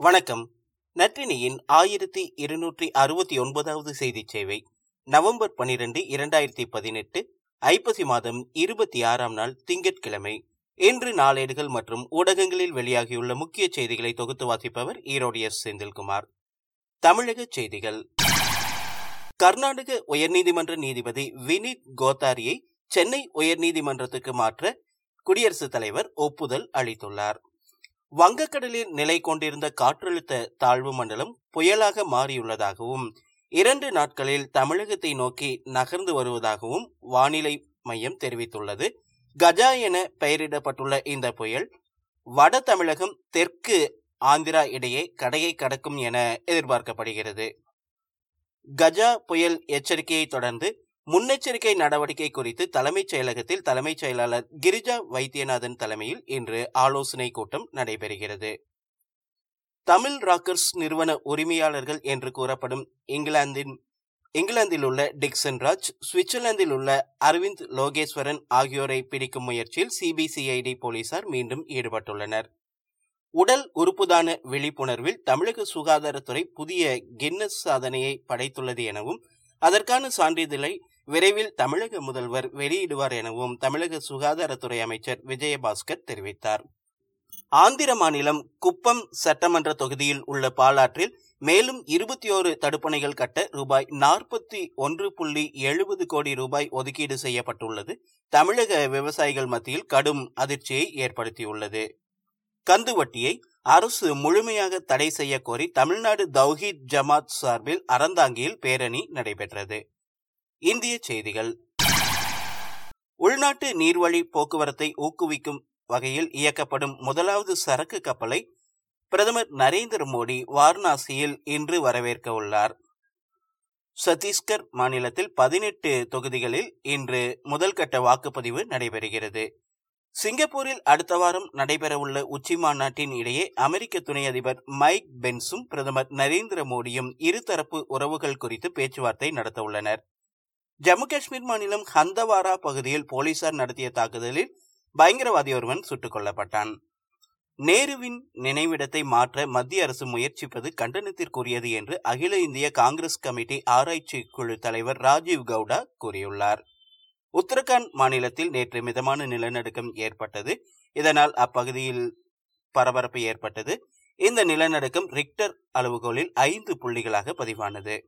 வணக்கம். நற்றினியின் ஆயிரத்தி இருநூற்றி அறுபத்தி ஒன்பதாவது செய்தி சேவை நவம்பர் பனிரெண்டு இரண்டாயிரத்தி பதினெட்டு ஐப்பசி மாதம் இருபத்தி ஆறாம் நாள் திங்கட்கிழமை. இன்று நாளேடுகள் மற்றும் ஊடகங்களில் வெளியாகியுள்ள முக்கிய செய்திகளை தொகுத்து வாசிப்பவர் ஈரோடு எஸ். செந்தில்குமார். தமிழக செய்திகள். கர்நாடக உயர்நீதிமன்ற நீதிபதி வினித் கோத்தாரியை சென்னை உயர்நீதிமன்றத்துக்கு மாற்ற குடியரசுத் தலைவர் ஒப்புதல் அளித்துள்ளார். வங்கக்கடலில் நிலை கொண்டிருந்த காற்றழுத்த தாழ்வு மண்டலம் புயலாக மாறியுள்ளதாகவும் இரண்டு நாட்களில் தமிழகத்தை நோக்கி நகர்ந்து வருவதாகவும் வானிலை மையம் தெரிவித்துள்ளது. கஜா என பெயரிடப்பட்டுள்ள இந்த புயல் வட தமிழகம் தெற்கு ஆந்திரா இடையே கடையை கடக்கும் என எதிர்பார்க்கப்படுகிறது. கஜா புயல் எச்சரிக்கையை தொடர்ந்து முன்னெச்சரிக்கை நடவடிக்கை குறித்து தலைமைச் செயலகத்தில் தலைமைச் செயலாளர் கிரிஜா வைத்தியநாதன் தலைமையில் இன்று ஆலோசனை கூட்டம் நடைபெறுகிறது. தமிழ் ராக்கர்ஸ் நிறுவன உரிமையாளர்கள் என்று கூறப்படும் இங்கிலாந்தின் இங்கிலாந்தில் உள்ள டிக்சன் ராஜ் சுவிட்சர்லாந்தில் உள்ள அரவிந்த் லோகேஸ்வரன் ஆகியோரை பிடிக்கும் முயற்சியில் சிபிசிஐடி போலீசார் மீண்டும் ஈடுபட்டுள்ளனர். உடல் உறுப்புதான விழிப்புணர்வில் தமிழக சுகாதாரத்துறை புதிய கின்னஸ் சாதனையை படைத்துள்ளது எனவும் அதற்கான சான்றிதழை விரைவில் தமிழக முதல்வர் வெளியிடுவார் எனவும் தமிழக சுகாதாரத்துறை அமைச்சர் விஜயபாஸ்கர் தெரிவித்தார். ஆந்திர மாநிலம் குப்பம் சட்டமன்ற தொகுதியில் உள்ள பாலாற்றில் மேலும் இருபத்தி ஓரு தடுப்பணைகள் கட்ட ரூபாய் நாற்பத்தி ஒன்று புள்ளி எழுபது கோடி ரூபாய் ஒதுக்கீடு செய்யப்பட்டுள்ளது. தமிழக விவசாயிகள் மத்தியில் கடும் அதிர்ச்சியை ஏற்படுத்தியுள்ளது. கந்துவட்டியை அரசு முழுமையாக தடை செய்ய கோரி தமிழ்நாடு தௌஹீத் ஜமாத் சார்பில் அறந்தாங்கியில் பேரணி நடைபெற்றது. இந்திய செய்திகள். உள்நாட்டு நீர்வழி போக்குவரத்தை ஊக்குவிக்கும் வகையில் இயக்கப்படும் முதலாவது சரக்கு கப்பலை பிரதமர் நரேந்திர மோடி வாரணாசியில் இன்று வரவேற்க உள்ளார். சத்தீஸ்கர் மாநிலத்தில் பதினெட்டு தொகுதிகளில் இன்று முதல்கட்ட வாக்குப்பதிவு நடைபெறுகிறது. சிங்கப்பூரில் அடுத்த வாரம் நடைபெறவுள்ள உச்சி மாநாட்டின் இடையே அமெரிக்க துணை அதிபர் மைக் பென்ஸும் பிரதமர் நரேந்திர மோடியும் இருதரப்பு உறவுகள் குறித்து பேச்சுவார்த்தை நடத்த உள்ளனர் ஜம்மு காஷ்மீர் மாநிலம் ஹந்தவாரா பகுதியில் போலீசார் நடத்திய தாக்குதலில் பயங்கரவாதி ஒருவன் சுட்டுக் கொல்லப்பட்டான். நேருவின் நினைவிடத்தை மாற்ற மத்திய அரசு முயற்சிப்பது கண்டனத்திற்குரியது என்று அகில இந்திய காங்கிரஸ் கமிட்டி ஆராய்ச்சி குழு தலைவர் ராஜீவ் கவுடா கூறியுள்ளார். உத்தரகாண்ட் மாநிலத்தில் நேற்று மிதமான நிலநடுக்கம் ஏற்பட்டது. இதனால் அப்பகுதியில் பரபரப்பு ஏற்பட்டது. இந்த நிலநடுக்கம் ரிக்டர் அளவுகோலில் ஐந்து புள்ளிகளாக பதிவானது.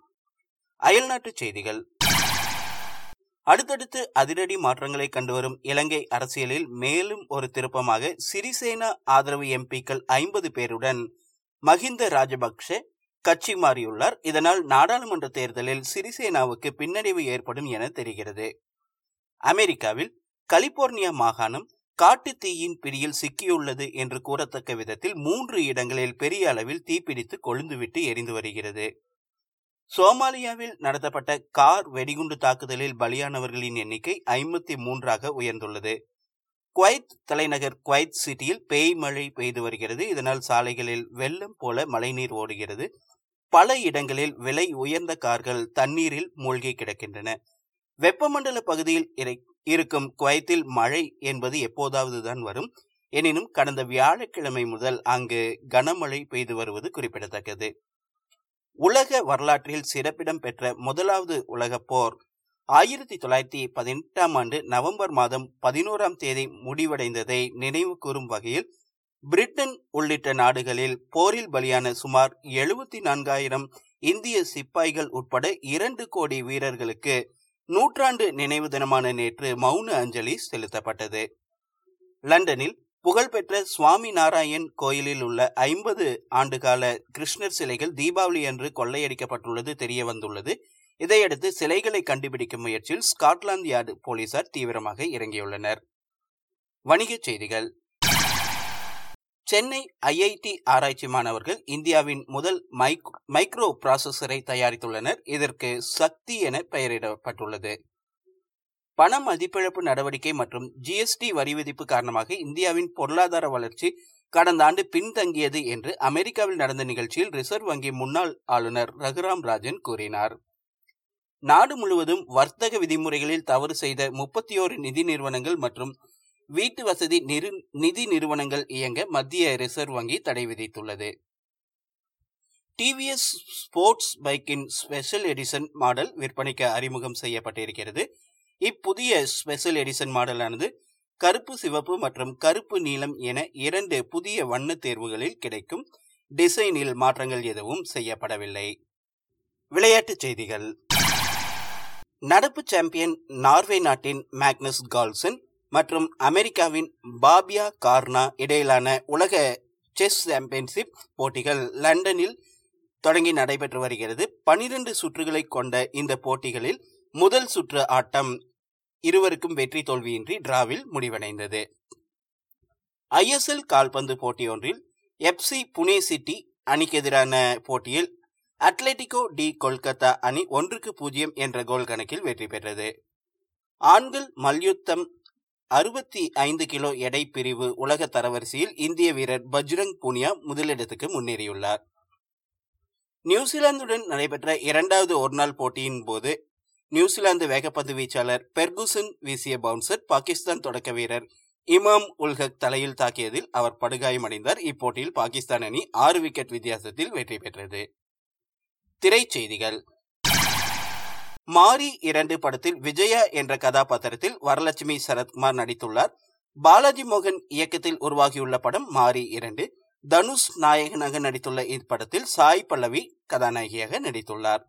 அயல்நாட்டு செய்திகள். அடுத்தடுத்து அதிரடி மாற்றங்களை கண்டுவரும் இலங்கை அரசியலில் மேலும் ஒரு திருப்பமாக சிறிசேனா ஆதரவு எம்பிக்கள் ஐம்பது பேருடன் மஹிந்த ராஜபக்ஷ கட்சி மாறியுள்ளார். இதனால் நாடாளுமன்ற தேர்தலில் சிறிசேனாவுக்கு பின்னடைவு ஏற்படும் என தெரிகிறது. அமெரிக்காவில் கலிபோர்னியா மாகாணம் காட்டு தீயின் பிடியில் சிக்கியுள்ளது என்று கூறத்தக்க விதத்தில் மூன்று இடங்களில் பெரிய அளவில் தீப்பிடித்து கொழுந்துவிட்டு எரிந்து வருகிறது. சோமாலியாவில் நடத்தப்பட்ட கார் வெடிகுண்டு தாக்குதலில் பலியானவர்களின் எண்ணிக்கை ஐம்பத்தி மூன்றாக உயர்ந்துள்ளது. குவைத் தலைநகர் குவைத் சிட்டியில் பேய் மழை பெய்து வருகிறது. இதனால் சாலைகளில் வெள்ளம் போல மழைநீர் ஓடுகிறது. பல இடங்களில் விலை உயர்ந்த கார்கள் தண்ணீரில் மூழ்கி கிடக்கின்றன. வெப்பமண்டல பகுதியில் இருக்கும் குவைத்தில் மழை என்பது எப்போதாவது தான் வரும். எனினும் கடந்த வியாழக்கிழமை முதல் அங்கு கனமழை பெய்து வருவது குறிப்பிடத்தக்கது. உலக வரலாற்றில் சிறப்பிடம் பெற்ற முதலாவது உலக போர். ஆயிரத்தி தொள்ளாயிரத்தி பதினெட்டாம் ஆண்டு நவம்பர் மாதம் பதினோராம் தேதி முடிவடைந்ததை நினைவு கூறும் வகையில் பிரிட்டன் உள்ளிட்ட நாடுகளில் போரில் பலியான சுமார் எழுபத்தி நான்காயிரம் இந்திய சிப்பாய்கள் உட்பட இரண்டு கோடி வீரர்களுக்கு நூற்றாண்டு நினைவு தினமான நேற்று மௌன அஞ்சலி செலுத்தப்பட்டது. லண்டனில் புகழ்பெற்ற சுவாமி நாராயண் கோயிலில் உள்ள ஐம்பது ஆண்டுகால கிருஷ்ணர் சிலைகள் தீபாவளி அன்று கொள்ளையடிக்கப்பட்டுள்ளது தெரிய வந்துள்ளது இதையடுத்து சிலைகளை கண்டுபிடிக்கும் முயற்சியில் ஸ்காட்லாந்து யார்டு போலீசார் தீவிரமாக இறங்கியுள்ளனர். வணிகச் செய்திகள். சென்னை ஐஐடி ஆராய்ச்சி மாணவர்கள் இந்தியாவின் முதல் மைக்ரோ ப்ராசஸரை தயாரித்துள்ளனர். இதற்கு சக்தி என பெயரிடப்பட்டுள்ளது. பண மதிப்பிழப்பு நடவடிக்கை மற்றும் ஜிஎஸ்டி வரி விதிப்பு காரணமாக இந்தியாவின் பொருளாதார வளர்ச்சி கடந்த ஆண்டு பின்தங்கியது என்று அமெரிக்காவில் நடந்த நிகழ்ச்சியில் ரிசர்வ் வங்கி முன்னாள் ஆளுநர் ரகுராம் ராஜன் கூறினார். நாடு முழுவதும் வர்த்தக விதிமுறைகளில் தவறு செய்த முப்பத்தி ஓரு நிதி நிறுவனங்கள் மற்றும் வீட்டு வசதி நிதி நிறுவனங்கள் இயங்க மத்திய ரிசர்வ் வங்கி தடை விதித்துள்ளது. டிவிஎஸ் ஸ்போர்ட்ஸ் பைக்கின் ஸ்பெஷல் எடிஷன் மாடல் விற்பனைக்கு அறிமுகம் செய்யப்பட்டிருக்கிறது. இப்புதிய ஸ்பெஷல் எடிஷன் மாடலானது கருப்பு சிவப்பு மற்றும் கருப்பு நீலம் என இரண்டு புதிய வண்ண தேர்வுகளில் கிடைக்கும். டிசைனில் மாற்றங்கள் எதுவும் செய்யப்படவில்லை. விளையாட்டுச் செய்திகள். நடப்பு சாம்பியன் நார்வே நாட்டின் மேக்னஸ் கால்சன் மற்றும் அமெரிக்காவின் பாபியா கார்னா இடையிலான உலக செஸ் சாம்பியன்ஷிப் போட்டிகள் லண்டனில் தொடங்கி நடைபெற்று வருகிறது. பனிரெண்டு சுற்றுகளை கொண்ட இந்த போட்டிகளில் முதல் சுற்று ஆட்டம் இருவருக்கும் வெற்றி தோல்வியின்றி டிராவில் முடிவடைந்தது. ஐஎஸ்எல் கால்பந்து போட்டியொன்றில் எப்சி புனே சிட்டி அணிக்கு எதிரான போட்டியில் அத்லெட்டிகோ டி கொல்கத்தா அணி ஒன்றுக்கு பூஜ்ஜியம் என்ற கோல் கணக்கில் வெற்றி பெற்றது. ஆண்கள் மல்யுத்தம் அறுபத்தி ஐந்து கிலோ எடை பிரிவு உலக தரவரிசையில் இந்திய வீரர் பஜ்ரங் புனியா முதலிடத்துக்கு முன்னேறியுள்ளார். நியூசிலாந்துடன் நடைபெற்ற இரண்டாவது ஒருநாள் போட்டியின் போது நியூசிலாந்து வேகப்பந்து வீச்சாளர் பெர்குசன் வீசிய பவுன்சர் பாகிஸ்தான் தொடக்க வீரர். இமாம் உல்ஹக் தலையில் தாக்கியதில் அவர் படுகாயமடைந்தார் இப்போட்டியில் பாகிஸ்தான் அணி ஆறு விக்கெட் வித்தியாசத்தில் வெற்றி பெற்றது. திரைச்செய்திகள். மாரி இரண்டு படத்தில் விஜயா என்ற கதாபாத்திரத்தில் வரலட்சுமி சரத்குமார் நடித்துள்ளார். பாலாஜி மோகன் இயக்கத்தில் உருவாகியுள்ள படம் மாரி இரண்டு. தனுஷ் நாயகனாக நடித்துள்ள இப்படத்தில் சாய் பல்லவி கதாநாயகியாக நடித்துள்ளார்.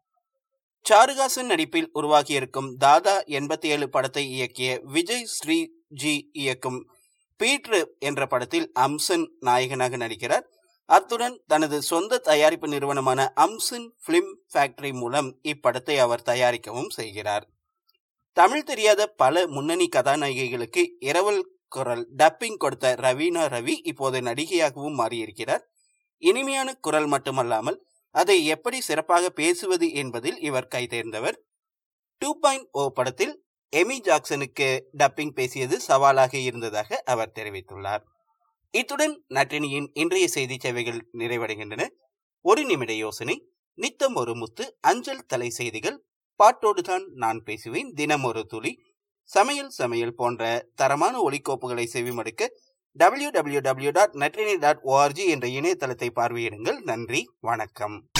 சாருகாசன் நடிப்பில் உருவாகியிருக்கும் தாதா எண்பத்தி ஏழு படத்தை இயக்கிய விஜய் ஸ்ரீ ஜி இயக்கும் பீட்ரு என்ற படத்தில் அம்சன் நாயகனாக நடிக்கிறார். அத்துடன் தனது சொந்த தயாரிப்பு நிறுவனமான அம்சன் பிலிம் ஃபேக்டரி மூலம் இப்படத்தை அவர் தயாரிக்கவும் செய்கிறார். தமிழ் தெரியாத பல முன்னணி கதாநாயகிகளுக்கு இரவல் குரல் டப்பிங் கொடுத்த ரவீனா ரவி இப்போது நடிகையாகவும் மாறியிருக்கிறார். இனிமையான குரல் மட்டுமல்லாமல் அதை எப்படி சிறப்பாக பேசுவது என்பதில் இவர் கைதேர்ந்தவர் டூ பாயிண்ட் ஓ படத்தில் எமி ஜாக்சனுக்கு டப்பிங் பேசியது சவாலாக இருந்ததாக அவர் தெரிவித்துள்ளார். இத்துடன் நற்றினியின் இன்றைய செய்தி சேவைகள் நிறைவடைகின்றன. ஒரு நிமிட யோசனை நித்தம் ஒரு முத்து அஞ்சல் தலை செய்திகள் பாட்டோடுதான் நான் பேசுவேன் தினம் ஒரு துளி சமையல் சமையல் போன்ற தரமான ஒலிக்கோப்புகளை செவிமடுக்க W W W dot Natrinai dot ORG என்ற இணையதளத்தை பார்வையிடுங்கள். நன்றி. வணக்கம்.